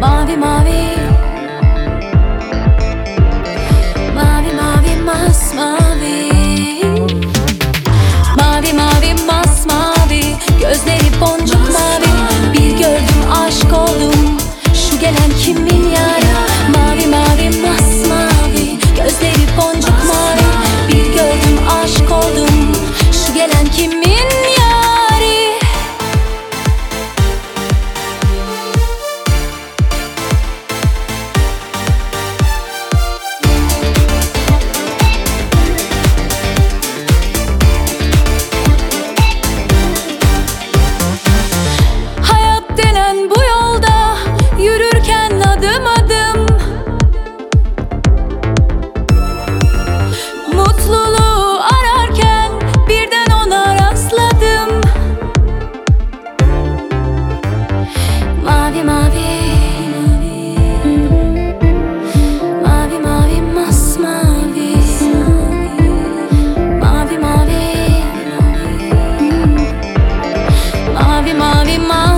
Mavi mavi mavi mavi mavi